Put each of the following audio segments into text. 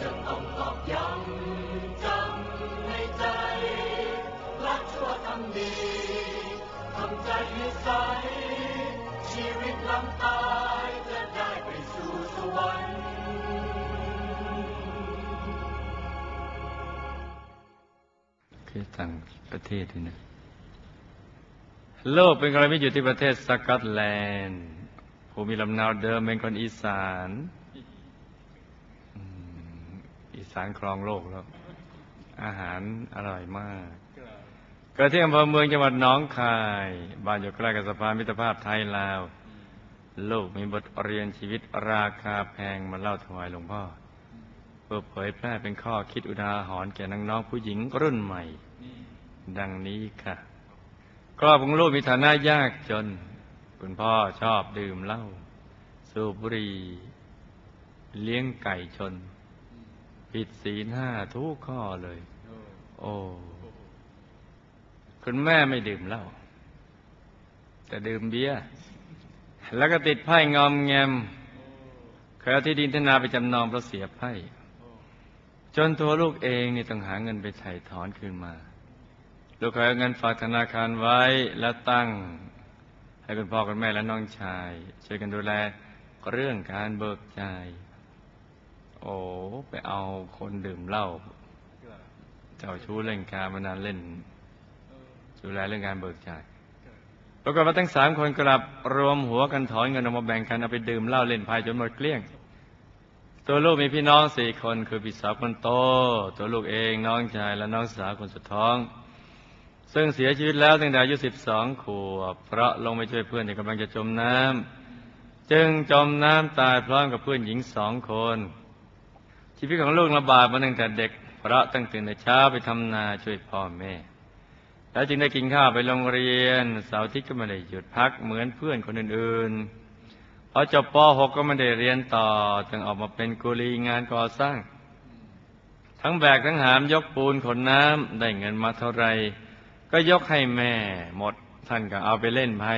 จะต้องตอกย้ำจำในใจรักชั่วทำดีทำใจให้ใสชีวิตหลังตายจะได้ไปสู่สวรรค์คือต่างประเทศนี่นะโลกเป็นกรณีอยู่ที่ประเทศสกอตแลนด์ ภูมิลำเนาเดิมเป็นคนอีสานอีสานครองโลกแล้ว อาหารอร่อยมาก เกิดที่อำเภอเมืองจังหวัดหนองคาย บ้านอยู่ใกล้กับสะพานมิตรภาพไทยลาว ลูกมีบทเรียนชีวิตราคาแพงมาเล่าถวายหลวงพ่อ เพื่อเผยแพร่เป็นข้อคิดอุทาหรณ์แก่น้องๆผู้หญิงรุ่นใหม่ ดังนี้ค่ะครอบของลูกมีฐานะยากจน คุณพ่อชอบดื่มเหล้าสูบบุหรี่เลี้ยงไก่ชน ผิดศีลห้าทุกข้อเลย โอ้ คุณแม่ไม่ดื่มเหล้าแต่ดื่มเบียร์แล้วก็ติดไพ่งอมแงมเคยเอาที่ดินทนาไปจำนองเพราะเสียไพ่จนตัวลูกเองนี่ต้องหาเงินไปไถ่ถอนคืนมา ลูกเคยเอาเงินฝากธนาคารไว้แล้วตั้ง ให้คุณพ่อคุณแม่และน้องชาย ช่วยกันดูแลเรื่องการเบิกจ่าย โอ้ไปเอาคนดื่มเหล้าเจ้าชู้เล่นการมานานเล่นดูแลเรื่องการเบิกจ่ายปรากฏว่าทั้งสามคนกลับรวมหัวกันถอนเงินออกมาแบ่งกันเอาไปดื่มเหล้าเล่นไพ่จนหมดเกลี้ยง ตัวลูกมีพี่น้องสี่คนคือพี่สาวคนโต ตัวลูกเองน้องชายและน้องสาวคนสุดท้อง ซึ่งเสียชีวิตแล้วตั้งแต่อายุสิบองขวบ เพราะลงไปช่วยเพื่อนที่กำลังจะจมน้ำจึงจมน้ำตายพร้อมกับเพื่อนหญิงสองคน ชีวิตของลูกลำบากมาตั้งแต่เด็ก เพราะตั้งตื่นแต่เช้าไปทำนาช่วยพ่อแม่ แล้วจึงได้กินข้าวไปโรงเรียนเสาร์อาทิตย์ก็ไม่ได้หยุดพักเหมือนเพื่อนคนอื่นๆพอจบป .6 ก็ไม่ได้เรียนต่อจึงออกมาเป็นกุลีงานก่อสร้าง ทั้งแบกทั้งหามยกปูนขนน้ำได้เงินมาเท่าไหร่ ก็ยกให้แม่หมด ท่านก็เอาไปเล่นไพ่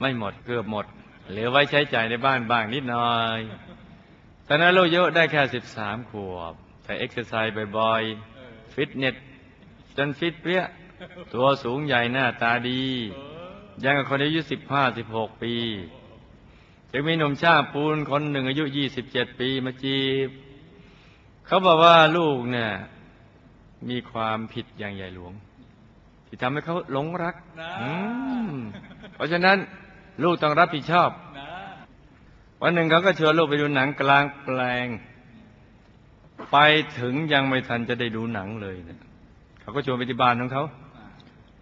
ไม่หมดเกือบหมด เหลือไว้ใช้จ่ายในบ้านบ้างนิดหน่อยตอนนั้นลูกอายุได้แค่สิบสามขวบ แต่เอ็กซ์ไซส์บ่อยๆ ฟิตเนสจนฟิตเปรี๊ยะ ตัวสูงใหญ่หน้าตาดี ยังกับคนอายุสิบห้าสิบหกปี จึงมีหนุ่มชาปูนคนหนึ่งอายุยี่สิบเจ็ดปีมาจีบ เขาบอกว่าลูกเนี่ย มีความผิดอย่างใหญ่หลวง ที่ทำให้เขาหลงรักนะอืมเพราะฉะนั้นลูกต้องรับผิดชอบนะวันหนึ่งเขาก็ชวนลูกไปดูหนังกลางแปลง ไปถึงยังไม่ทันจะได้ดูหนังเลยเนี่ยเขาก็ชวนไปที่บ้านของเขา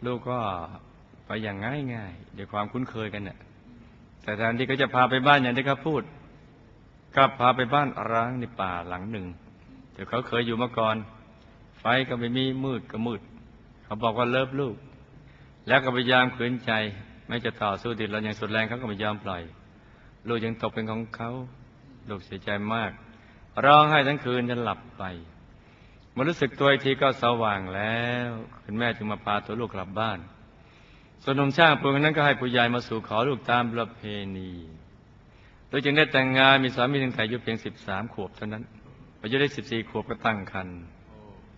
ลูกก็ไปอย่างง่ายง่ายๆด้วยความคุ้นเคยกันเนี่ยแต่แทนที่เขาจะพาไปบ้านอย่างที่เขาพูดกลับพาไปบ้านร้างในป่าหลังหนึ่งเดี๋ยวเขาเคยอยู่มาก่อน ไฟก็ไม่มีมืดก็มืด เขาบอกว่าเลิฟลูก แล้วก็พยายามขืนใจ ไม่จะต่อสู้ติดเราอย่างสุดแรงเขาก็ไม่ยอมปล่อย ลูกยังตกเป็นของเขาลูกเสียใจมาก ร้องไห้ทั้งคืนจนหลับไปมื่อรู้สึกตัวทีก็สว่างแล้วคุณแม่จึงมาพาตัวลูกกลับบ้านส่วนนมช่างปูนนั้นก็ให้ผู้ใหญ่มาสู่ขอลูกตามประเพณีโดยจึงได้แต่งงานมีสามีตั้งแต่อายุเพียงสิบสามขวบเท่านั้นอายุได้สิบสี่ขวบก็ตั้งครรภ์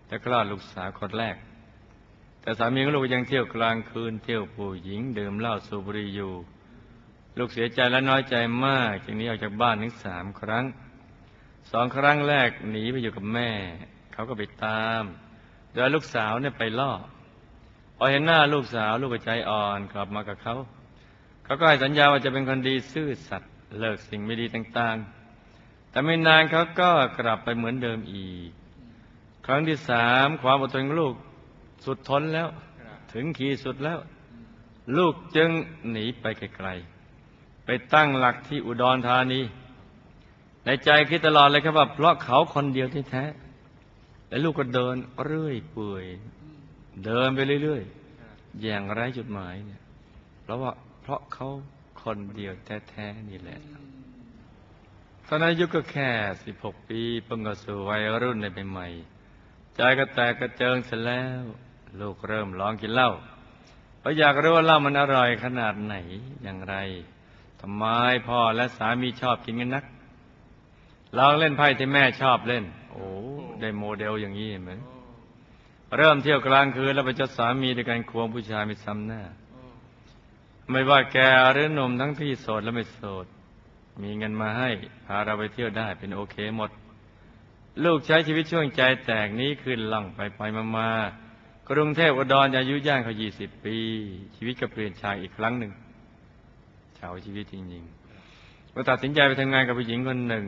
และคลอดลูกสาวคนแรก แต่สามีของลูกยังเที่ยวกลางคืน เที่ยวผู้หญิงดื่มเหล้าสูบบุหรี่อยู่ ลูกเสียใจและน้อยใจมากจึงนี้ออกจากบ้านถึงสามครั้งสองครั้งแรกหนีไปอยู่กับแม่ เขาก็ไปตาม โดยลูกสาวเนี่ยไปล่อพอเห็นหน้าลูกสาวลูกก็ใจอ่อนกลับมากับเขา เขาก็ให้สัญญาว่าจะเป็นคนดีซื่อสัตย์เลิกสิ่งไม่ดีต่างๆ แต่ไม่นานเขาก็กลับไปเหมือนเดิมอีก ครั้งที่สามความอดทนของลูก สุดทนแล้ว ถึงขีดสุดแล้ว ลูกจึงหนีไปไกลๆไปตั้งหลักที่อุดรธานี ในใจคิดตลอดเลยครับว่า เพราะเขาคนเดียวที่แท้ๆและลูกก็เดินเรื่อยเปื่อยเดินไปเรื่อยๆอย่างไร้จุดหมายเนี่ยเพราะว่าเพราะเขาคนเดียวแท้ๆนี่แหละตอนนั้นอายุก็แค่สิบหกปีเพิ่งก็สู่วัยรุ่นในใหม่ๆใจก็แตกกระเจิงเสร็จแล้ว ลูกเริ่มลองกินเหล้าเพราะอยากรู้ว่าเหล้ามันอร่อยขนาดไหนอย่างไรทำไมพ่อและสามีชอบกินกันนักลองเล่นไพ่ที่แม่ชอบเล่น โอ้ได้โมเดลอย่างนี้เห็นไหมเริ่มเที่ยวกลางคืนแล้วไปเจดสามีด้วยการควงผู้ชายไม่ซ้ำหน้า ไม่ว่าแกหรือหนุ่มทั้งที่โสดและไม่โสด มีเงินมาให้พาเราไปเที่ยวได้เป็นโอเคหมด ลูกใช้ชีวิตช่วงใจแตกนี้ขึ้นล่องไปไปมามา กรุงเทพอุดรอายุย่างเขายี่สิบปี ชีวิตก็เปลี่ยนชายอีกครั้งหนึ่งชาวชีวิตจริงๆก็ตัดสินใจไปทำงานกับผู้หญิงคนหนึ่ง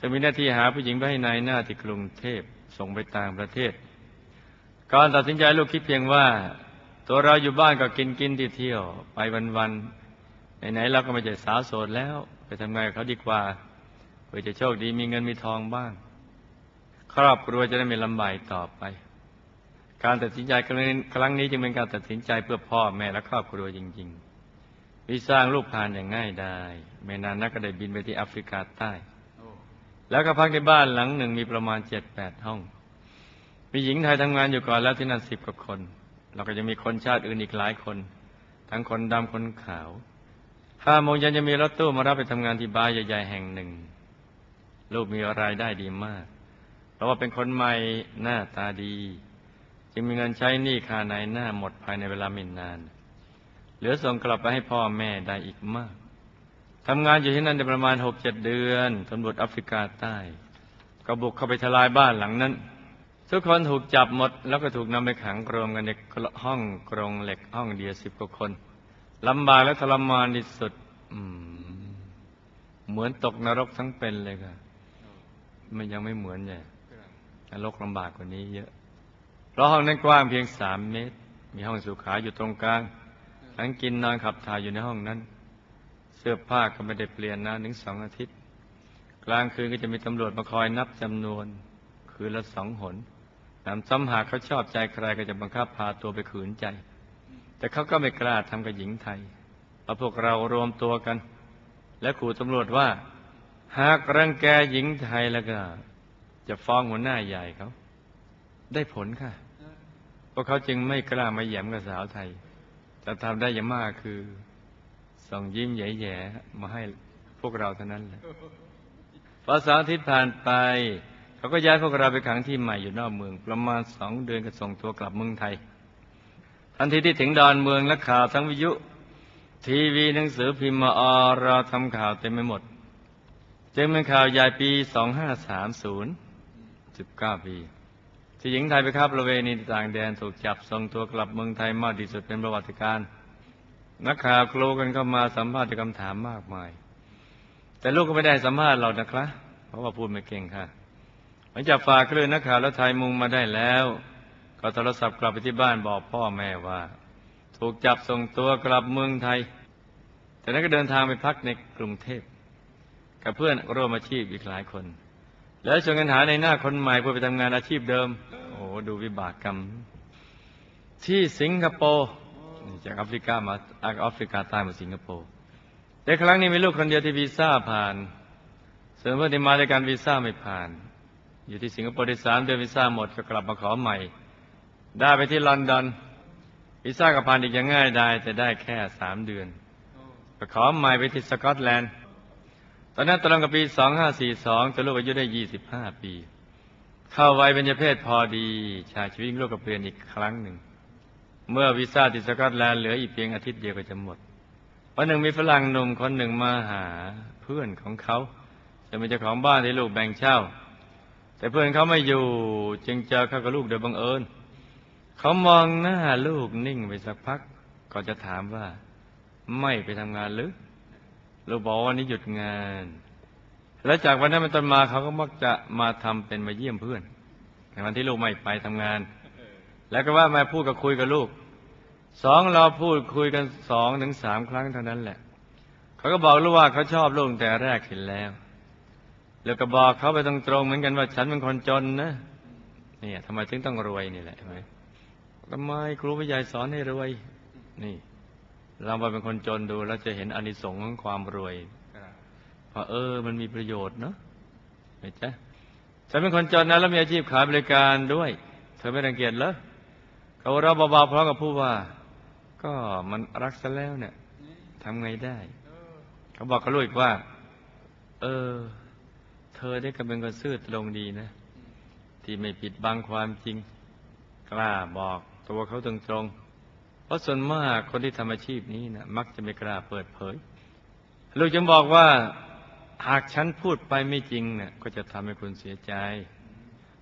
จะมีหน้าที่หาผู้หญิงไปให้นายหน้าที่กรุงเทพส่งไปต่างประเทศก่อนตัดสินใจลูกคิดเพียงว่า ตัวเราอยู่บ้านก็กินกินที่เที่ยว ไปวันๆไหนๆเราก็ไม่ใช่สาวโสดแล้ว ไปทำงานกับเขาดีกว่าเพื่อจะโชคดีมีเงินมีทองบ้าง ครอบครัวจะได้ไม่ลำบากต่อไป การตัดสินใจครั้งนี้จึงเป็นการตัดสินใจเพื่อพ่อแม่และครอบครัวจริง ๆ วิสร้างลูกผ่านอย่างง่ายดายไม่นานนักก็ได้บินไปที่แอฟริกาใต้ แล้วก็พักในบ้านหลังหนึ่งมีประมาณเจ็ดแปดห้อง มีหญิงไทยทำงานอยู่ก่อนแล้วที่นั่นสิบกว่าคนแล้วก็จะมีคนชาติอื่นอีกหลายคน ทั้งคนดำคนขาวห้าโมงเย็นจะมีรถตู้มารับไปทำงานที่บาร์ใหญ่ๆแห่งหนึ่ง ลูกมีรายได้ดีมาก เพราะว่าเป็นคนใหม่หน้าตาดี จึงมีเงินใช้หนี้ค่าในหน้าหมดภายในเวลาไม่นาน เหลือส่งกลับไปให้พ่อแม่ได้อีกมากทำงานอยู่ที่นั่นได้ประมาณหกเจ็ดเดือนตำรวจแอฟริกาใต้ก็บุกเข้าไปทลายบ้านหลังนั้น ทุกคนถูกจับหมด แล้วก็ถูกนำไปขังรวมกันในห้องกรงเหล็กห้องเดียวสิบกว่าคนลำบากและทรมานที่สุดเหมือนตกนรกทั้งเป็นเลยค่ะ มันยังไม่เหมือนเนี่ยนรกลำบากกว่านี้เยอะ เพราะห้องนั้นกว้างเพียงสามเมตร มีห้องสุขาอยู่ตรงกลาง ทั้งกินนอนขับถ่ายอยู่ในห้องนั้น เสื้อผ้าก็ไม่ได้เปลี่ยนนานถึงสองอาทิตย์ กลางคืนก็จะมีตำรวจมาคอยนับจำนวน คืนละสองหนนำซ้ำหากเขาชอบใจใครก็จะบังคับพาตัวไปขืนใจ แต่เขาก็ไม่กล้าทำกับหญิงไทยเพราะพวกเรารวมตัวกัน และขู่ตำรวจว่า หากรังแกหญิงไทยแล้วก็ จะฟ้องหัวหน้าใหญ่เขา ได้ผลค่ะ พราะเขาจึงไม่กล้ามาแย้มกับสาวไทย แต่ทำได้อย่างมากคือส่งยิ้มแย่ๆมาให้พวกเราเท่านั้นแหละพอสาวทิตย์ผ่านไป เขาก็ย้ายพวกเราไปขังที่ใหม่อยู่นอกเมือง ประมาณสองเดือนก็ส่งตัวกลับเมืองไทย ทันทีที่ถึงดอนเมืองและข่าวทั้งวิทยุทีวีหนังสือพิมพ์มาออเราทำข่าวเต็มไปหมด จึงเป็นข่าวใหญ่ปี 2530 19 ปี ที่หญิงไทยไปค้าประเวณีต่างแดนถูกจับส่งตัวกลับเมืองไทยมากที่สุดเป็นประวัติการนักข่าวกลูกันเข้ามาสัมภาษณ์ด้วยคำถามมากมาย แต่ลูกก็ไม่ได้สัมภาษณ์เรานะครับเพราะว่าพูดไม่เก่งค่ะหลังจากฝากคลื่นนักข่าวและไทยมุงมาได้แล้ว ก็โทรศัพท์กลับไปที่บ้านบอกพ่อแม่ว่า ถูกจับส่งตัวกลับเมืองไทย แต่นั้นก็เดินทางไปพักในกรุงเทพ กับเพื่อนร่วมอาชีพอีกหลายคน แล้วชวนกันหาในหน้าคนใหม่เพื่อไปทำงานอาชีพเดิม โอ้โหดูวิบากกรรม ที่สิงคโปร์จากแอฟริกามาแอฟริกาใต้มาสิงคโปร์แต่ครั้งนี้มีลูกคนเดียวที่วีซ่าผ่านส่วนเพื่อนที่มาในการวีซ่าไม่ผ่าน อยู่ที่สิงคโปร์ได้สามเดือนวีซ่าหมดก็กลับมาขอใหม่ ได้ไปที่ลอนดอนวีซ่าก็ผ่านอีกอย่างง่ายได้แต่ได้แค่สามเดือนไปขอใหม่ไปที่สกอตแลนด์ ตอนนั้นตรงกับปี 2542แต่ลูกอายุได้ 25 ปี เข้าวัยเบญจเพศพอดีชายชีวิตลูกก็เปลี่ยนอีกครั้งหนึ่ง เมื่อวีซ่าที่สกอตแลนด์เหลืออีกเพียงอาทิตย์เดียวก็จะหมดวันหนึ่งมีฝรั่งหนุ่มคนหนึ่งมาหาเพื่อนของเขา จะเป็นเจ้าของบ้านที่ลูกแบ่งเช่า แต่เพื่อนเขาไม่อยู่จึงเจอเขากับลูกโดยบังเอิญเขามองหน้าลูกนิ่งไปสักพักก็จะถามว่า ไม่ไปทำงานหรือ ลูกบอกว่าวันนี้หยุดงาน และจากวันนั้นเป็นต้นมาเขาก็มักจะมาทำเป็นมาเยี่ยมเพื่อน ในวันที่ลูกไม่ไปทำงาน แล้วก็ว่ามาพูดกับคุยกับลูก สองเราพูดคุยกันสองถึงสามครั้งเท่านั้นแหละ เขาก็บอกลูกว่าเขาชอบลูกแต่แรกเห็นแล้ว แล้วก็บอกเขาไปตรงๆเหมือนกันว่าฉันเป็นคนจนนะเนี่ยทำไมถึงต้องรวยนี่แหละใช่ไหมทำไมครูผู้ใหญ่สอนให้รวย นี่ เรามาเป็นคนจนดูแล้วจะเห็นอานิสงส์ของความรวยเพราะเออ มันมีประโยชน์เนาะเห็นไหมฉันเป็นคนจนนะแล้วมีอาชีพขายบริการด้วย เธอไม่รังเกียจเหรอเขาเราเบาๆพร้อมกับผู้ว่า ก็มันรักซะแล้วเนี่ยทำไงได้ เขาบอกกับลูกอีกว่า เออ เธอได้กำเป็นคนซื่อตรงดีนะ ที่ไม่ปิดบังความจริง กล้าบอกตัวเขาตรงๆ เพราะส่วนมากคนที่ทำอาชีพนี้นะมักจะไม่กล้าเปิดเผย ลูกจึงบอกว่าหากฉันพูดไปไม่จริงเนี่ยก็จะทำให้คุณเสียใจ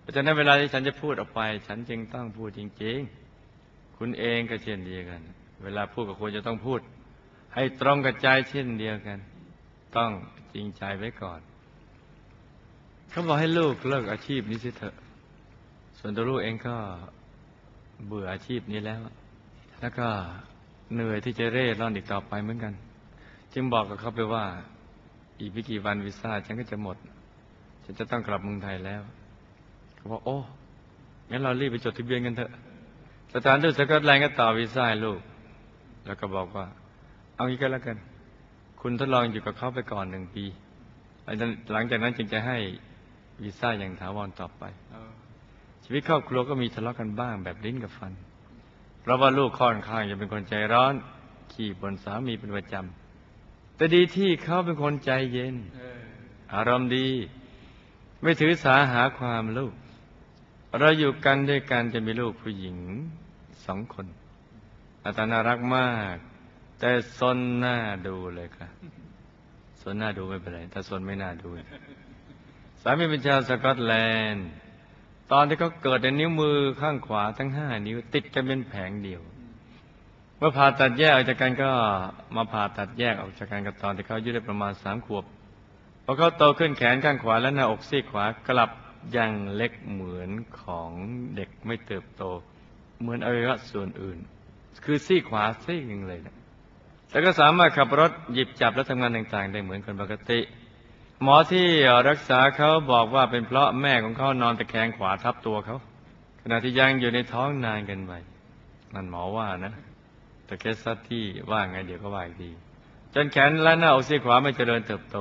เพราะฉะนั้นเวลาที่ฉันจะพูดออกไป ฉันจึงต้องพูดจริง ๆ คุณเองก็เช่นเดียวกัน เวลาพูดกับคนจะต้องพูด ให้ตรงกับใจเช่นเดียวกัน ต้องจริงใจไว้ก่อนเขาบอกให้ลูกเลิกอาชีพนี้สิเถอะ ส่วนตัวลูกเองก็เบื่ออาชีพนี้แล้ว แล้วก็เหนื่อยที่จะเร่ร่อนอีกต่อไปเหมือนกัน จึงบอกกับเขาไปว่า อีกไม่กี่วันวีซ่าฉันก็จะหมด ฉันจะต้องกลับเมืองไทยแล้วเขาบอกโอ้งั้นเรารีบไปจดทะเบียนกันเถอะสถานทูตสกอตแลนด์ก็ต่อวีซ่าให้ลูก แล้วก็บอกว่า เอางี้ก็แล้วกัน คุณทดลองอยู่กับเขาไปก่อนหนึ่งปี หลังจากนั้นจึงจะให้วีซ่าอย่างถาวรต่อไปชีวิตครอบครัวก็มีทะเลาะกันบ้างแบบลิ้นกับฟัน เพราะว่าลูกค่อนข้างจะเป็นคนใจร้อน ขี่บนสามีเป็นประจำแต่ดีที่เขาเป็นคนใจเย็น อารมณ์ดี ไม่ถือสาหาความลูก เราอยู่กันด้วยกันจะมีลูกผู้หญิงสองคนอาตาน่ารักมาก แต่ซนหน้าดูเลยค่ะซนหน้าดูไม่เป็นไรแต่ซนไม่น่าดู สามีเป็นชาวสกอตแลนด์ ตอนที่เขาเกิดในนิ้วมือข้างขวาทั้งห้านิ้ว ติดกันเป็นแผงเดียว เมื่อผ่าตัดแยกออกจากกันก็มาผ่าตัดแยกออกจากกันกับตอนที่เขาอายุได้ประมาณสามขวบพอเขาโตขึ้นแขนข้างขวาและหน้าอกซีกขวากลับยังเล็กเหมือนของเด็กไม่เติบโต เหมือนอวัยวะส่วนอื่น คือซีกขวาซีกหนึ่งเลยนะแล้วก็สามารถขับรถหยิบจับและทำงานต่างๆ ได้เหมือนคนปกติ หมอที่รักษาเขาบอกว่าเป็นเพราะแม่ของเขานอนตะแคงขวาทับตัวเขา ขณะที่ยังอยู่ในท้องนานเกันไปนั่นหมอว่านะแต่เคสซัตที่ว่าไงเดี๋ยวก็ว่าอีกทีจนแขนและหน้าอกซีขวาไม่เจริญเติบโต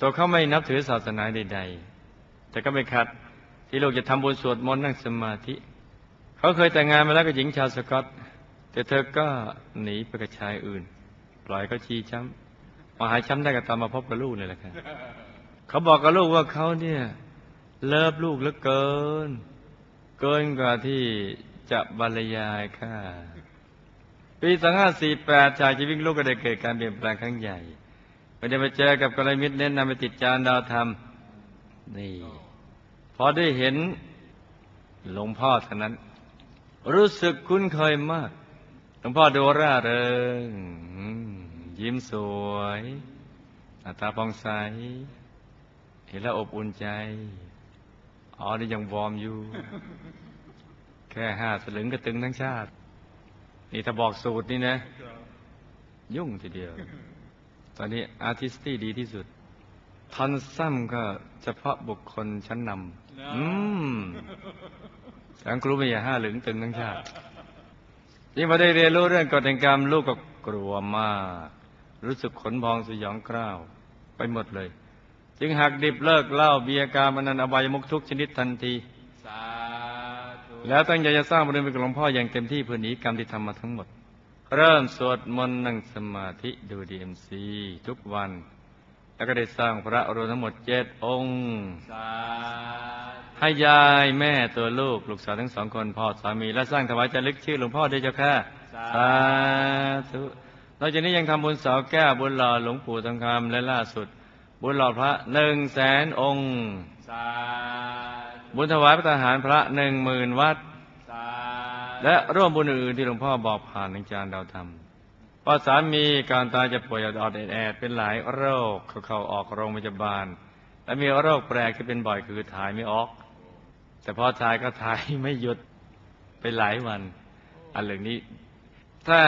ตัวเขาไม่นับถือศาสนาใด ๆ แต่ก็ไม่ขัดที่ลูกจะทำบุญสวดมนต์นั่งสมาธิ เขาเคยแต่งงานมาแล้วกับหญิงชาวสกอต แต่เธอก็หนีไปกับชายอื่น ปล่อยเขาชีช้ำ มาหายช้ำได้ก็ตามมาพบกับลูกเลยแหละครับเขาบอกกับลูกว่าเขาเนี่ย เลิฟลูกเหลือเกิน เกินกว่าที่จะบรรยายค่ะปีสองห้าสี่แปดชายชีวิตลูกก็ได้เกิดการเปลี่ยนแปลงครั้งใหญ่ไม่ได้มาเจอกับกรมิตรเน้นนำไปติดจานดาวธรรม นี่พอได้เห็นหลวงพ่อท่านั้น รู้สึกคุ้นเคยมากหลวงพ่อดูร่าเริง ยิ้มสวยหน้าตาปองใส เห็นแล้วอบอุ่นใจ อ๋อนี่ยังวอร์มอยู่ แค่ห้าสลึงก็ตึงทั้งชาติ นี่ถ้าบอกสูตรนี่นะ ยุ่งทีเดียว ตอนนี้อาร์ติสตี้ดีที่สุด ทันซ้ำก็เฉพาะบุคคลชั้นนำอืมสังครูไม่อย่าห้าหลึงตึงทั้งชาติยิ่งมาได้เรียนรู้เรื่องกฎแห่งกรรมลูกก็กลัวมาก รู้สึกขนพองสยองกล้าวไปหมดเลย จึงหักดิบเลิกเหล้าเบียร์การมนันอบายมุกทุกชนิดทันทีสาธุแล้วตั้งใจจะสร้างบุญเป็นกับหลวงพ่ออย่างเต็มที่เพื่อหนีกรรมที่ทำมาทั้งหมด เริ่มสวดมนต์นั่งสมาธิดูดีเอ็มซีทุกวัน แล้วก็ได้สร้างพระรวมทั้งหมดเจ็ดองค์สาธุให้ยายแม่ตัวลูกลูกสาวทั้งสองคนพ่อสามี และสร้างถวายจารึกชื่อหลวงพ่อด้วยเจ้าค่ะสาธุ นอกจากนี้ยังทำบุญเสาแก้วบุญหล่อหลวงปู่ทองคำและล่าสุด บุญหล่อพระหนึ่งแสนองค์สาธุบุญถวายพระทหารพระหนึ่งหมื่นวัดสาธุและร่วมบุญอื่นๆที่หลวงพ่อบอกผ่านทางจานดาวธรรมเพราะสามีการตายจะป่วยอดๆแอดๆเป็นหลายโรคเขาเข้าออกโรงพยาบาล และมีโรคแปลกที่เป็นบ่อยคือถ่ายไม่ออก แต่พอถ่ายก็ถ่ายไม่หยุดไปหลายวัน อันเรื่องนี้ ถ้า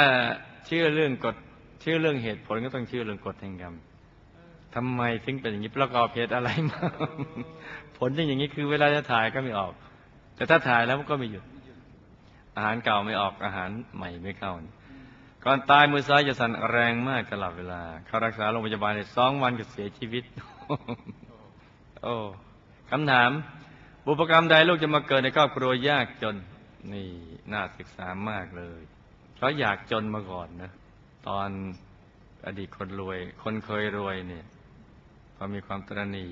เชื่อเรื่องกฎเชื่อเรื่องเหตุผลก็ต้องเชื่อเรื่องกฎแห่งกรรมทำไมถึงเป็นอย่างนี้ประกอบเหตุอะไรมาผลเป็นอย่างนี้คือเวลาจะถ่ายก็ไม่ออก แต่ถ้าถ่ายแล้วมันก็ไม่หยุด อาหารเก่าไม่ออกอาหารใหม่ไม่เข้าก่อนตายมือซ้ายจะสั่นแรงมากตลอดเวลา เข้ารักษาโรงพยาบาลในสองวันก็เสียชีวิต โอ้คำถาม บุพกรรมใดลูกจะมาเกิดในครอบครัวยากจน นี่น่าศึกษามากเลย เพราะอยากจนมาก่อนนะ ตอนอดีตคนรวย คนเคยรวยเนี่ยพอมีความตรณี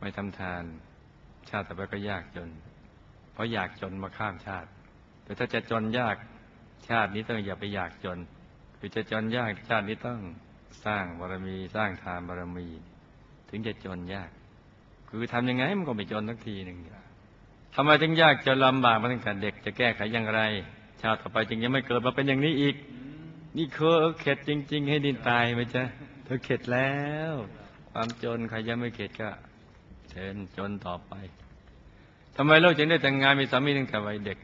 ไม่ทำทาน ชาติต่อไปก็ยากจน เพราะอยากจนมาข้ามชาติ แต่ถ้าจะจนยากชาตินี้ต้องอย่าไปอยากจนคือจะจนยากชาตินี้ต้องสร้างบารมีสร้างทานบารมี ถึงจะจนยาก คือทำยังไงมันก็ไม่จนทักทีหนึ่งทำไมถึงยากจนลำบากมาตั้งแต่เด็กจะแก้ไขอย่างไร ชาติต่อไปจึงยังไม่เกิดมาเป็นอย่างนี้อีก นี่เคอเข็ดจริง ๆ ให้ดินตายไหมจ๊ะเธอเข็ดแล้ว ความจนใครยังไม่เข็ดก็เชิญจนต่อไปทำไมโลกจึงได้แต่งงานมีสามีตั้งแต่วัยเด็ก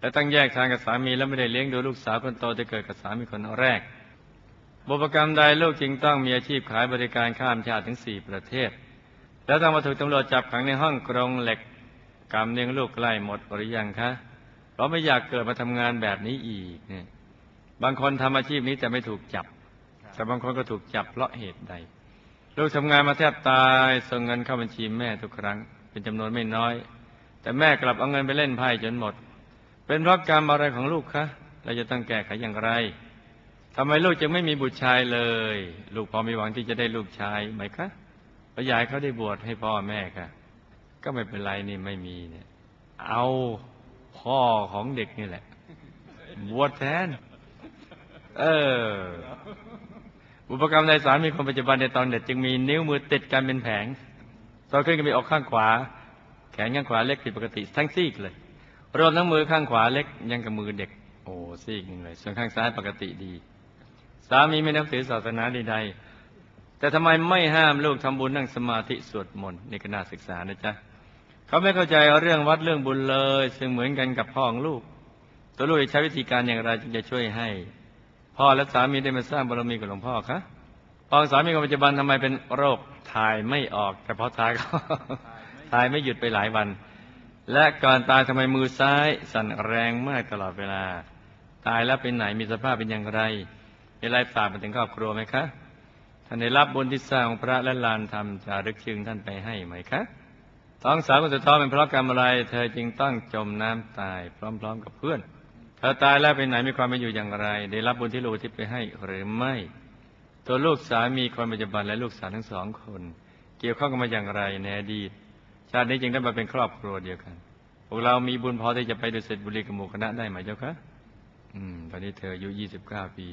และตั้งแยกทางกับสามีแล้วไม่ได้เลี้ยงดูลูกสาวคนโตจะเกิดกับสามีคนแรกบุพกรรมใดลูกจึงต้องมีอาชีพขายบริการข้ามชาติถึงสี่ประเทศ แล้วต้องมาถูกตำรวจจับขังในห้องกรงเหล็กกรรมเลี้ยงลูกใกล้หมดหรือยังคะ เพราะไม่อยากเกิดมาทำงานแบบนี้อีกเนี่ย บางคนทำอาชีพนี้แต่ไม่ถูกจับ แต่บางคนก็ถูกจับเพราะเหตุใด ลูกทำงานมาแทบตายส่งเงินเข้าบัญชีแม่ทุกครั้ง เป็นจำนวนไม่น้อย แต่แม่กลับเอาเงินไปเล่นไพ่จนหมด เป็นเพราะกรรมอะไรของลูกคะเราจะต้องแก้ไขอย่างไรทำไมลูกจึงไม่มีบุตรชายเลย ลูกพอมีหวังที่จะได้ลูกชายไหมคะพระยายเขาได้บวชให้พ่อแม่ค่ะ ก็ไม่เป็นไรนี่ไม่มีเนี่ย เอา พ่อของเด็กนี่แหละ บวชแทน เออบุพกรรมในสารมีคนปัจจุบันในตอนเด็กจึงมีนิ้วมือติดกันเป็นแผงต่อขึ้นก็มีออกข้างขวา แขนข้างขวาเล็กผิดปกติ ทั้งซีกเลยรวมทั้งมือข้างขวาเล็กยังกับมือเด็ก โอ้ซีกหนึ่งเลย ส่วนข้างซ้ายปกติดี สามีไม่นับถือศาสนาใดๆแต่ทำไมไม่ห้ามลูกทำบุญนั่งสมาธิสวดมนต์นี่ก็น่าศึกษานะจ๊ะ เขาไม่เข้าใจเรื่องวัดเรื่องบุญเลย ซึ่งเหมือนกันกับพ่อของลูก ตัวลูกจะใช้วิธีการอย่างไรจึงจะช่วยให้ พ่อและสามีได้มาสร้างบารมีกับหลวงพ่อคะพ่อสามีคนปัจจุบันทำไมเป็นโรคถ่ายไม่ออก แต่พอถ่ายก็ถ่ายไม่หยุดไปหลายวัน และก่อนตายทำไมมือซ้าย สั่นแรงมากตลอดเวลา ตายแล้วเป็นไหนมีสภาพเป็นอย่างไรมีไรฝากมาถึงครอบครัวไหมคะท่านได้รับบุญที่สร้างของพระและลานธรรมจารึกชื่งท่านไปให้ไหมคะ ท้องสาวคนสุดท้องเป็นเพราะกรรมอะไร เธอจึงต้องจมน้ำตาย พร้อม ๆ กับเพื่อน เธอตายแล้วไปไหนมีความเป็นอยู่อย่างไร ได้รับบุญที่ลูกที่ไปให้หรือไม่ ตัวลูกสามีคนปัจจุบันและลูกสาวทั้งสองคน เกี่ยวข้องกันมาอย่างไรในอดีตชาตินี้จึงได้มาเป็นครอบครัวเดียวกันพวกเรามีบุญพอที่จะไปดุสิตบุรีกับหมู่คณะได้ไหมเจ้าคะอืม ตอนนี้เธออายุยี่สิบเก้าปี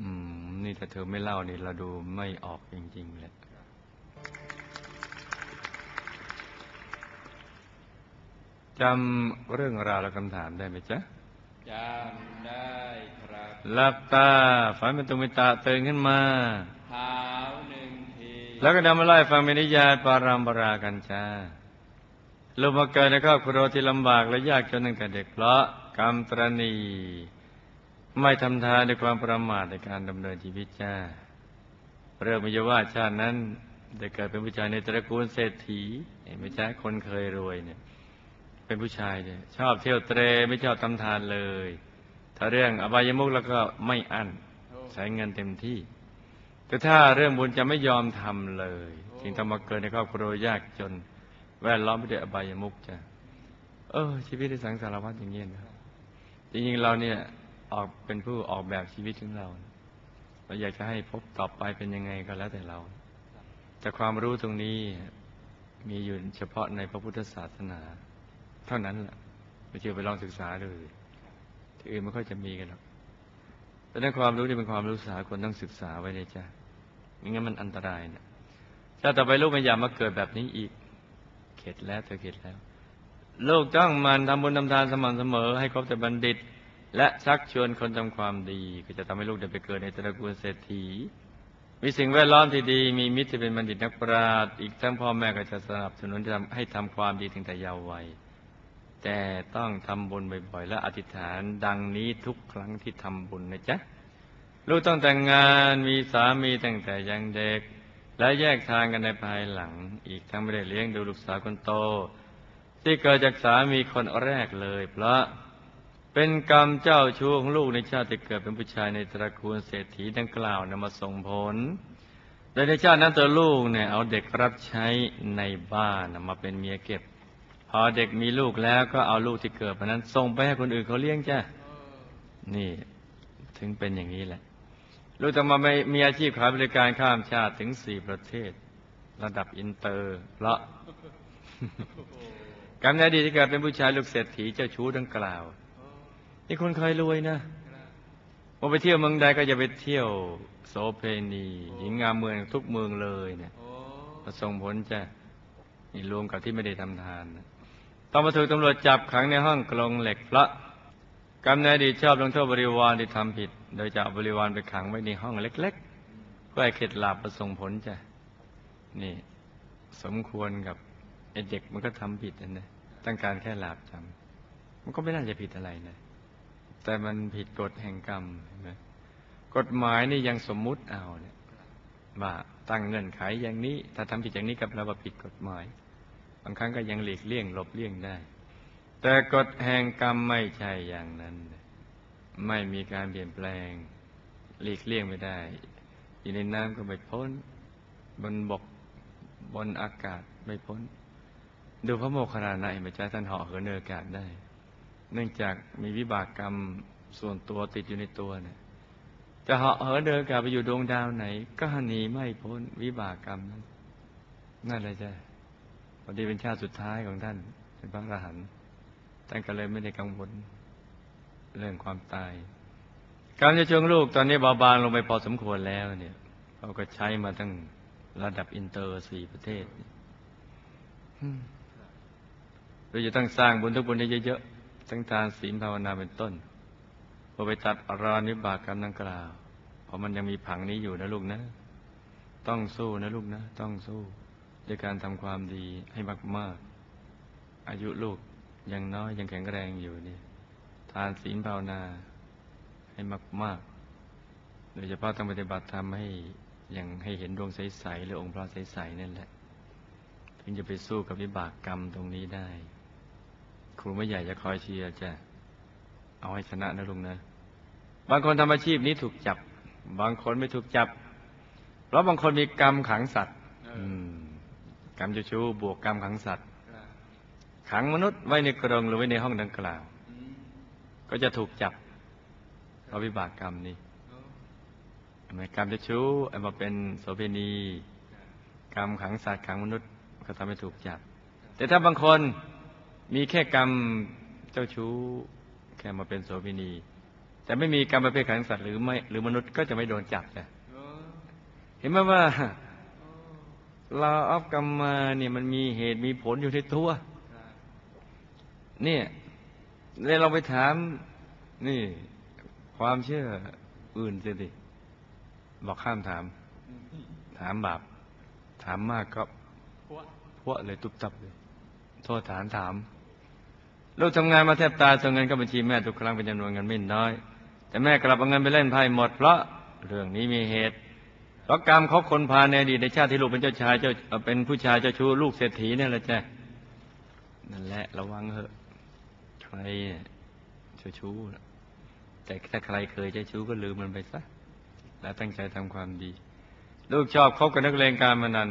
อืม นี่ถ้าเธอไม่เล่านี่เราดูไม่ออกจริงๆเลย จำเรื่องราวและคำถามได้ไหมจ๊ะจำได้ครับหลับตาฝันเป็นตุมิตาตื่นขึ้นมาเท้าหนึ่งทีแล้วก็นำมาไล่ฟังเมนิยายปารามปรากันจ้าลูกมาเกิดในครอบครัวที่ลำบากและยากจนตั้งแต่เด็กเพราะกรรมตรณี ไม่ทำทานด้วยความประมาทในการดำเนินชีวิตจ้าเริ่มมิยว่าชาตินั้นได้เกิดเป็นผู้ชายในตระกูลเศรษฐีเห็นไหมจ๊ะคนเคยรวยเนี่ย เป็นผู้ชายเนี่ยชอบเที่ยวเตรไม่ชอบทำทานเลย ถ้าเรื่องอบายมุกแล้วก็ไม่อั้นใช้เงินเต็มที่ แต่ถ้าเรื่องบุญจะไม่ยอมทำเลยจึงต้องมาเกิดในครอบครัวยากจน แวดล้อมไปด้วยอบายมุกจ้ะเออ ชีวิตในสังสารวัฏอย่างเงี้ยนะจริงๆเราเนี่ยออกเป็นผู้ออกแบบชีวิตของเรา เราอยากจะให้พบต่อไปเป็นยังไงก็แล้วแต่เรา แต่ความรู้ตรงนี้มีอยู่เฉพาะในพระพุทธศาสนา เท่านั้นแหละไม่เชื่อไปลองศึกษาดูสิที่อื่นไม่ค่อยจะมีกันหรอกแต่นั้นความรู้นี่เป็นความรู้สาควรต้องศึกษาไว้เลยจ้ะไม่งั้นมันอันตรายนะถ้าต่อไปลูกไม่อยากมาเกิดแบบนี้อีก เข็ดแล้วเธอเข็ดแล้ว โลกต้องมันทำบุญทำทานสม่ำเสมอ ให้ครบแต่บัณฑิต และชักชวนคนทำความดี ก็จะทำให้ลูกได้ไปเกิดในตระกูลเศรษฐี มีสิ่งแวดล้อมที่ดี มีมิตรที่เป็นบัณฑิตนักปราชญ์อีกทั้งพ่อแม่ก็จะสนับสนุนให้ทำความดีถึงแต่เยาว์วัย แต่ต้องทำบุญบ่อยๆและอธิษฐานดังนี้ทุกครั้งที่ทำบุญนะจ๊ะ ลูกต้องแต่งงานมีสามีตั้งแต่ยังเด็ก และแยกทางกันในภายหลัง อีกทั้งไม่ได้เลี้ยงดูลูกสาวคนโต ที่เกิดจากสามีคนแรกเลยเพราะเป็นกรรมเจ้าชู้ของลูกในชาติที่เกิดเป็นผู้ชายในตระกูลเศรษฐีดังกล่าวนำมาส่งผลโดยในชาตินั้นตัวลูกเนี่ยเอาเด็กรับใช้ในบ้านมาเป็นเมียเก็บ พอเด็กมีลูกแล้วก็เอาลูกที่เกิดมานั้นส่งไปให้คนอื่นเขาเลี้ยงจ้ะนี่ถึงเป็นอย่างนี้แหละ ลูกจะมาไม่มีอาชีพขายบริการข้ามชาติถึงสี่ประเทศ ระดับอินเตอร์เพราะกรรมในอดีตที่เกิดเป็นผู้ชายลูกเศรษฐีเจ้าชู้ดังกล่าว นี่คนเคยรวยนะพอไปเที่ยวเมืองใดก็จะไปเที่ยวโสเพณีหญิงงามเมืองทุกเมืองเลยเนี่ยโอ้ก็ส่งผลจะนี่รวมกับที่ไม่ได้ทำทานนะ ต้องมาถูกตำรวจจับขังในห้องกรงเหล็กเพราะกรรมในอดีตชอบลงโทษบริวารที่ทำผิด โดยจะบริวารไปขังไว้ในห้องเล็ก ๆ เพื่อให้เข็ดหลาบประสงผลจ้ะนี่ สมควรกับไอเด็กมันก็ทำผิดนะนะต้องการแค่หลาบจำมันก็ไม่น่าจะผิดอะไรนะ แต่มันผิดกฎแห่งกรรมเห็นไหมกฎหมายนี่ยังสมมุติเอาเนี่ยว่าตั้งเงื่อนไขอย่างนี้ ถ้าทำผิดอย่างนี้กับเราว่าผิดกฎหมายางครั้งก็ยังหลีกเลี่ยงหลบเลี่ยงได้ แต่กฎแห่งกรรมไม่ใช่อย่างนั้น ไม่มีการเปลี่ยนแปลง หลีกเลี่ยงไม่ได้ อยู่ในน้ำก็ไม่พ้น บนบกบนอากาศไม่พ้น ดูพระโมคคัลลานะเห็นไหมจ๊ะท่านเหาะเหินในอากาศได้ เนื่องจากมีวิบากกรรมส่วนตัวติดอยู่ในตัวเนี่ยจะเหาะเหินเดินกลับไปอยู่ดวงดาวไหน ก็หนีไม่พ้นวิบากกรรมนั้นนั่นเลยจ้ะ พอดีเป็นชาติสุดท้ายของท่าน เป็นพระอรหันต์ท่านก็เลยไม่ได้กังวลเรื่องความตายการจะชวงลูกตอนนี้เบาบางลงไปพอสมควรแล้วเนี่ยเขาก็ใช้มาตั้งระดับอินเตอร์สี่ประเทศเราจะต้องสร้างบุญทุกบุญให้เยอะๆทั้งทานศีลภาวนาเป็นต้นพอไปตัดอรานิบากกรรมดังกล่าว เพราะมันยังมีผังนี้อยู่นะลูกนะ ต้องสู้นะลูกนะ ต้องสู้ ด้วยการทำความดีให้มากๆ อายุลูกยังน้อยยังแข็งแรงอยู่นี่ทานศีลภาวนาให้มากๆ โดยเฉพาะต้องปฏิบัติธรรมให้อย่างให้เห็นดวงใสๆหรือองค์พระใสๆนั่นแหละถึงจะไปสู้กับวิบากกรรมตรงนี้ได้ ครูไม่ใหญ่จะคอยเชียร์จะเอาให้ชนะนะลุงนะ บางคนทำอาชีพนี้ถูกจับ บางคนไม่ถูกจับ เพราะบางคนมีกรรมขังสัตว์ อืม กรรมเจ้าชู้บวกกรรมขังสัตว์ครับขังมนุษย์ไว้ในกรงหรือไว้ในห้องดังกล่าวอืมก็จะถูกจับเพราะวิบากกรรมนี้โอ้เห็นไหมกรรมเจ้าชู้เอามาเป็นโสเภณีครับกรรมขังสัตว์ขังมนุษย์ก็ทำให้ถูกจับ แต่ถ้าบางคนมีแค่กรรมเจ้าชู้แค่มาเป็นโสเภณีแต่ไม่มีกรรมประเภทขังสัตว์หรือไม่หรือมนุษย์ก็จะไม่โดนจับจ้ะโอ้เห็นไหมว่าโอ้ ลาออฟกรรมมาเนี่ยมันมีเหตุมีผลอยู่ในตัวครับเนี่ยเลยเราไปถาม นี่ ความเชื่ออื่นสิดิบอกข้ามถามอืมถามบาปถามมากก็พวกพวกเลยตุบตับเลย โทษฐานถามลูกทำงานมาแทบตายส่งเงินเข้าบัญชีแม่ทุกครั้งเป็นจำนวนเงินไม่น้อย แต่แม่กลับเอาเงินไปเล่นไพ่หมดเพราะเรื่องนี้มีเหตุ เพราะกรรมเขาคนพาในอดีตในชาติที่ลูกเป็นเจ้าชายเจ้าเป็นผู้ชายเจ้าชู้ลูกเศรษฐีเนี่ยแหละจ้ะนั่นแหละระวังเถอะใครเจ้าชู้แต่ถ้าใครเคยเจ้าชู้ก็ลืมมันไปซะแล้วตั้งใจทำความดี ลูกชอบคบกับนักเลงการพนัน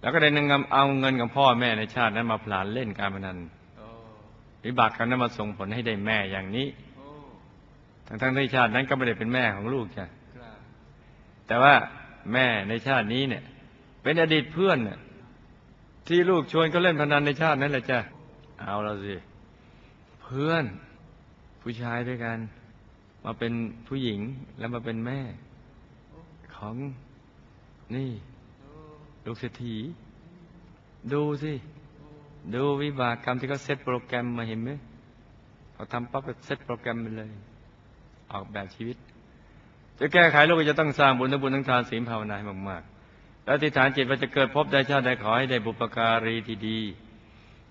แล้วก็ได้นำเอาเงินของพ่อแม่ในชาตินั้นมาผลานเล่นการพนันวิบากกรรมนั้นมาส่งผลให้ได้แม่อย่างนี้โอ้ทั้งๆที่ชาตินั้นก็ไม่ได้เป็นแม่ของลูกจ้ะ แต่ว่าแม่ในชาตินี้เนี่ย เป็นอดีตเพื่อนน่ะที่ลูกชวนเขาเล่นพนันในชาตินั้นแหละจ้ะเอาแล้วสิ เพื่อน ผู้ชายด้วยกัน มาเป็นผู้หญิงแล้วมาเป็นแม่ ของนี่ ลูกเศรษฐีดูสิ ดูวิบากกรรมที่เขาเซตโปรแกรมมาเห็นไหมเขาทำปั๊บก็เซตโปรแกรมไปเลย ออกแบบชีวิต จะแก้ไขโลกก็จะต้องสร้างบุญทั้งบุญทั้งทานศีลภาวนาให้มากๆ แล้วอธิฐานจิตว่าจะเกิดพบได้ชาติใดขอให้ได้บุปการีที่ดี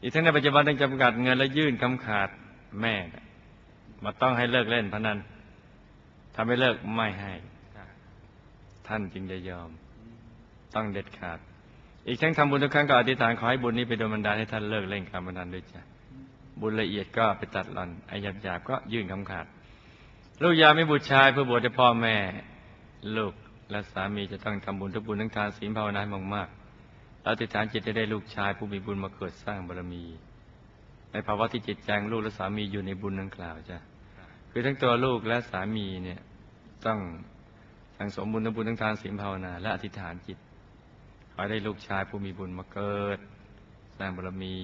อีกทั้งในปัจจุบันต้องจำกัดเงินและยื่นคำขาดแม่มาต้องให้เลิกเล่นพนันถ้าไม่เลิกไม่ให้ ท่านจึงจะยอม ต้องเด็ดขาด อีกทั้งทำบุญทุกครั้งก็อธิษฐานขอให้บุญนี้ไปโดนบันดาลให้ท่านเลิกเล่นการพนันด้วยจ้ะบุญละเอียดก็ไปตัดหล่อนไอ้หยาบๆก็ยื่นคำขาด ลูกยาไม่บุตรชายเพื่อบวชให้พ่อแม่ ลูกและสามีจะต้องทำบุญทุกบุญทั้งทานศีลภาวนาให้มากๆแล้วอธิษฐานจิตจะได้ลูกชายผู้มีบุญมาเกิดสร้างบารมี ในภาวะที่จิตใจงลูกและสามีอยู่ในบุญดังกล่าวจ้ะคือทั้งตัวลูกและสามีเนี่ยต้องสังสมบุญทั้งบุญทั้งทานศีลภาวนา และอธิษฐานจิตขอได้ลูกชายผู้มีบุญมาเกิด สร้างบารมี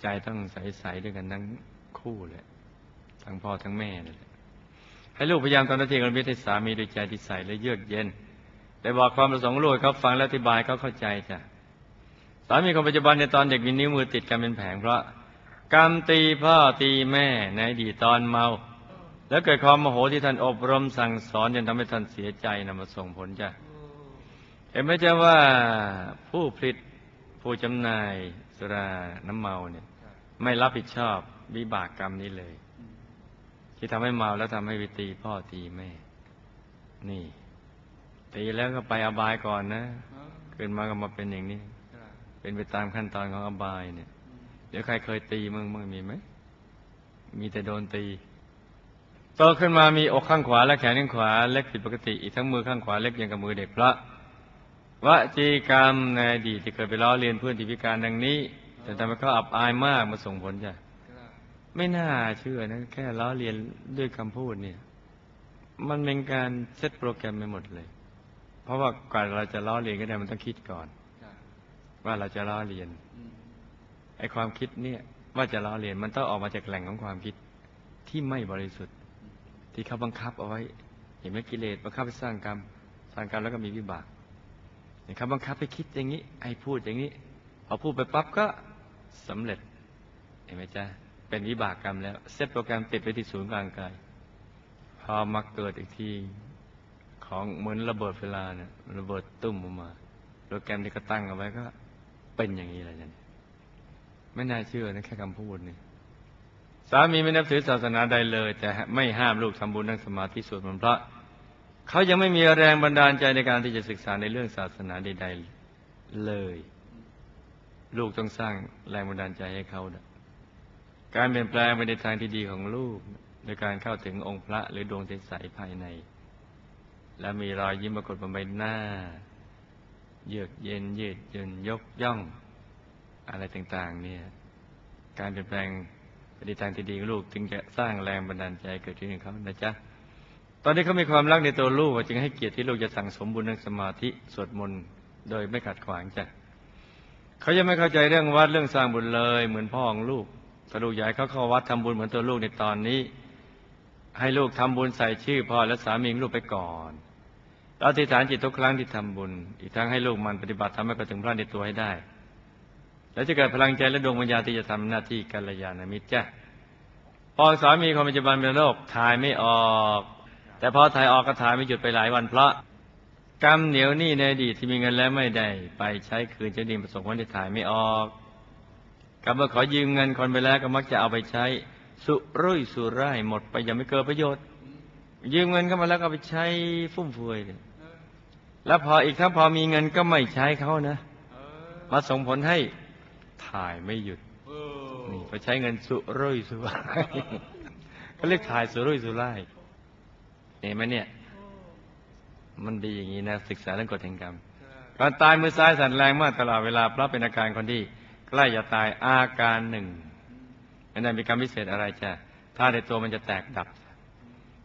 ใจต้องใสๆด้วยกันทั้งคู่เลยทั้งพ่อทั้งแม่เลย ให้ลูกพยายามทำหน้าที่การเลี้ยงให้สามีด้วยใจที่ใสและเยือกเย็นได้บอกความประสงค์ลูกเขาฟังและอธิบายเขาเข้าใจจ้ะสามีคนปัจจุบันในตอนเด็กมีนิ้วมือติดกันเป็นแผงเพราะกรรมตีพ่อตีแม่ในดีตตอนเมา แล้วเกิดความโมโหที่ท่านอบรมสั่งสอนจนทำให้ท่านเสียใจนำมาส่งผลจ้ะเห็นไหมจ๊ะว่าผู้ผลิตผู้จำหน่ายสุราน้ำเมาเนี่ยไม่รับผิดชอบวิบากกรรมนี้เลย ที่ทำให้เมาแล้วทำให้ไปตีพ่อตีแม่ นี่ ตีแล้วก็ไปอบายก่อนนะเกิดมาก็มาเป็นอย่างนี้ เป็นไปตามขั้นตอนของอบายเนี่ย เดี๋ยวใครเคยตีมึงมึงมีไหม มีแต่โดนตีโตขึ้นมามีอกข้างขวาและแขนข้างขวาเล็กผิดปกติ อีกทั้งมือข้างขวาเล็กย่างกับมือเด็กพระวจีกรรมในอดีตที่เคยไปล้อเลียนเพื่อนที่พิการดังนี้แต่ทำให้เขาอับอายมากมาส่งผลจ้ะ ไม่น่าเชื่อนะ แค่ล้อเลียนด้วยคำพูดเนี่ย มันเป็นการเซตโปรแกรมไปหมดเลย เพราะว่าก่อนเราจะล้อเลียนก็ได้มันต้องคิดก่อน ว่าเราจะล้อเลียนไอ้ความคิดเนี่ย ว่าจะล้อเลียนมันต้องออกมาจากแหล่งของความคิดที่ไม่บริสุทธิ์ ที่เขาบังคับเอาไว้ เห็นไหมกิเลสบังคับให้สร้างกรรม สร้างกรรมแล้วก็มีวิบากเนี่ยเขาบังคับให้คิดอย่างนี้ ให้พูดอย่างนี้พอพูดไปปั๊บก็สำเร็จ เห็นไหมจ๊ะ เป็นวิบากกรรมแล้ว เซตโปรแกรมติดไปที่ศูนย์กลางกาย พอมาเกิดอีกทีของเหมือนระเบิดเวลาเนี่ยระเบิดตุ้มออกมา โปรแกรมที่เขาตั้งเอาไว้ก็ เป็นอย่างนี้แหละเนี่ยไม่น่าเชื่อนะแค่คำพูดนี่สามีไม่นับถือศาสนาใดเลย แต่ไม่ห้ามลูกทำบุญนั่งสมาธิสวดมนต์พระเขายังไม่มีแรงบันดาลใจในการที่จะศึกษาในเรื่องศาสนาใด ๆเลย ลูกต้องสร้างแรงบันดาลใจให้เขานะ การเปลี่ยนแปลงไปในทางที่ดีของลูกโดยการเข้าถึงองค์พระหรือดวงใสภายใน และมีรอยยิ้มปรากฏบนใบหน้า เยือกเย็นยืดเย็นยกย่อง อะไรต่าง ๆ เนี่ย การเปลี่ยนแปลงไปในทางที่ดีของลูกจึงจะสร้างแรงบันดาลใจเกิดขึ้นในเขานะจ๊ะ ตอนนี้เขามีความรักในตัวลูกจึงให้เกียรติที่ลูกจะสั่งสมบุญในสมาธิสวดมนต์โดยไม่ขัดขวางจ้ะเขายังไม่เข้าใจเรื่องวัดเรื่องสร้างบุญเลย เหมือนพ่อของลูก ถ้าลูกใหญ่เขาเข้าวัดทำบุญเหมือนตัวลูกในตอนนี้ ให้ลูกทำบุญใส่ชื่อพ่อและสามีลูกไปก่อนแล้วอธิษฐานจิตทุกครั้งที่ทำบุญ อีกทั้งให้ลูกมันปฏิบัติทำให้ไปถึงพระในตัวให้ได้ แล้วจะเกิดพลังใจและดวงวิญญาณที่จะทำหน้าที่กัลยาณมิตรจ้ะพอสามีคนปัจจุบันเป็นโรคถ่ายไม่ออก แต่พอถ่ายออกก็ถ่ายไม่หยุดไปหลายวันเพราะกรรมเหนียวหนี้ในอดีตที่มีเงินแล้วไม่ได้ ไปใช้คืนจะดีประสบผลที่ถ่ายไม่ออก กลับมาขอยืมเงินคนไปแล้วก็มักจะเอาไปใช้ สุรุ่ยสุร่ายหมดไปยังไม่เกิดประโยชน์ ยืมเงินเข้ามาแล้วก็ไปใช้ฟุ่มเฟือยเลยแล้วพออีกทั้งพอมีเงินก็ไม่ใช้เขานะมาส่งผลให้ถ่ายไม่หยุดนี่พอใช้เงินสุรุ่ยสุร่ายก็เรียกถ่ายสุรุ่ยสุร่ายเห็นไหมเนี่ย มันดีอย่างนี้นะศึกษาเรื่องกฎแห่งกรรมการตายมือซ้ายสั่นแรงมากตลอดเวลาเพราะเป็นอาการคนที่ ใกล้จะตายอาการหนึ่งไม่ได้มีกรรมพิเศษอะไรจ้ะถ้าในตัวมันจะแตกดับ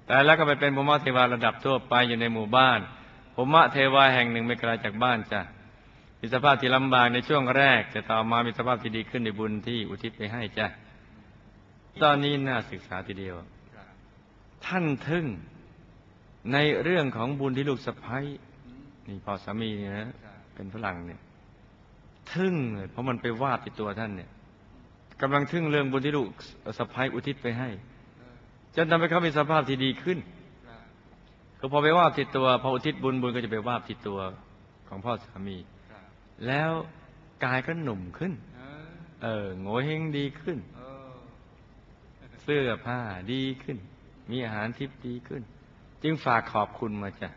แต่แล้วก็ไปเป็นภูมิเทวาระดับทั่วไปอยู่ในหมู่บ้านภูมิเทวาแห่งหนึ่งไม่ไกลจากบ้านจ้ะมีสภาพที่ลำบากในช่วงแรกแต่ต่อมามีสภาพที่ดีขึ้นในบุญที่อุทิศไปให้จ้ะตอนนี้น่าศึกษาทีเดียว ท่านทึ่งในเรื่องของบุญที่ลูกสะพ้ยนี่พอสามีเนะเป็นฝรั่งเนี่ย ทึ่งเลยเพราะมันไปวาดที่ตัวท่านเนี่ยกำลังทึ่งเรื่องบุญที่ลูกสะพ้ายอุทิศไปให้จนทำให้เขามีสภาพที่ดีขึ้นคือพอไปวาดที่ตัวพออุทิศบุญบุญก็จะไปวาดที่ตัวของพ่อสามี แล้วกายก็หนุ่มขึ้น เออโง่เฮงดีขึ้น เสื้อผ้าดีขึ้น มีอาหารทิพย์ดีขึ้น จึงฝากขอบคุณมาจ้ะ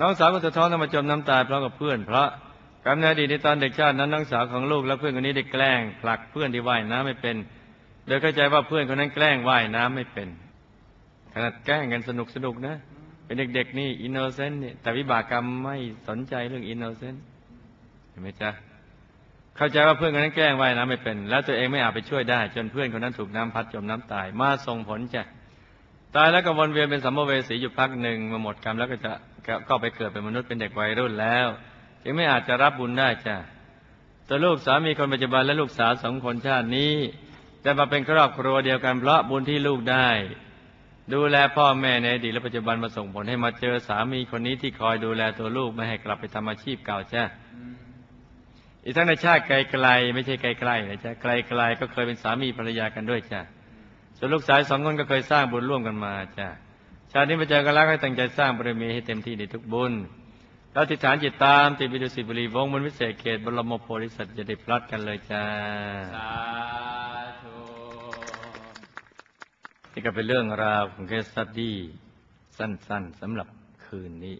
น้องสาวก็สะท้อนมาจมน้ำตาพร้อมกับเพื่อน เพราะ กำเนิดดีในตอนเด็กชาตินั้นน้องสาวของลูกและเพื่อนคนนี้ได้แกล้งผลักเพื่อนที่ว่ายน้ำไม่เป็น โดยเข้าใจว่าเพื่อนคนนั้นแกล้งว่ายน้ำไม่เป็น ขนาดแกล้งกันสนุกสนุกนะ เป็นเด็กๆนี่ innocent นี่แต่วิบากกรรมไม่สนใจเรื่อง innocent เห็นไหมจ๊ะเข้าใจว่าเพื่อนคนนั้นแกล้งว่ายน้ำไม่เป็น แล้วตัวเองไม่อาจไปช่วยได้ จนเพื่อนคนนั้นถูกน้ำพัดจมน้ำตายมาส่งผลจ้ะตายแล้วก็วนเวียนเป็นสัมภเวสีอยู่พักหนึ่งมาหมดกรรมแล้วก็จะก็ก็ไปเกิดเป็นมนุษย์เป็นเด็กวัยรุ่นแล้ว จึงไม่อาจจะรับบุญได้จ้ะตัวลูกสามีคนปัจจุบันและลูกสาวสองคนชาตินี้ จะมาเป็นครอบครัวเดียวกันเพราะบุญที่ลูกได้ ดูแลพ่อแม่ในอดีตและปัจจุบันมาส่งผลให้มาเจอสามีคนนี้ที่คอยดูแลตัวลูกไม่ให้กลับไปทำอาชีพเก่าจ้ะอีกทั้งในชาติไกลๆไม่ใช่ไกลๆนะจ๊ะไกลๆก็เคยเป็นสามีภรรยากันด้วยจ้ะส่วนลูกสาวสองคนก็เคยสร้างบุญร่วมกันมาจ้ะชาตินี้มาเจอกันแล้วให้ตั้งใจสร้างบารมีให้เต็มที่ในทุกบุญ เราติดฐานจิตตามติดวิดุสิบุรีวงศ์มนต์วิเศษเขตบรมโพธิสัตว์จะได้พลัดกันเลยจ้าสาธุนี่ก็เป็นเรื่องราวของเคสสตดี้สั้นๆสำหรับคืนนี้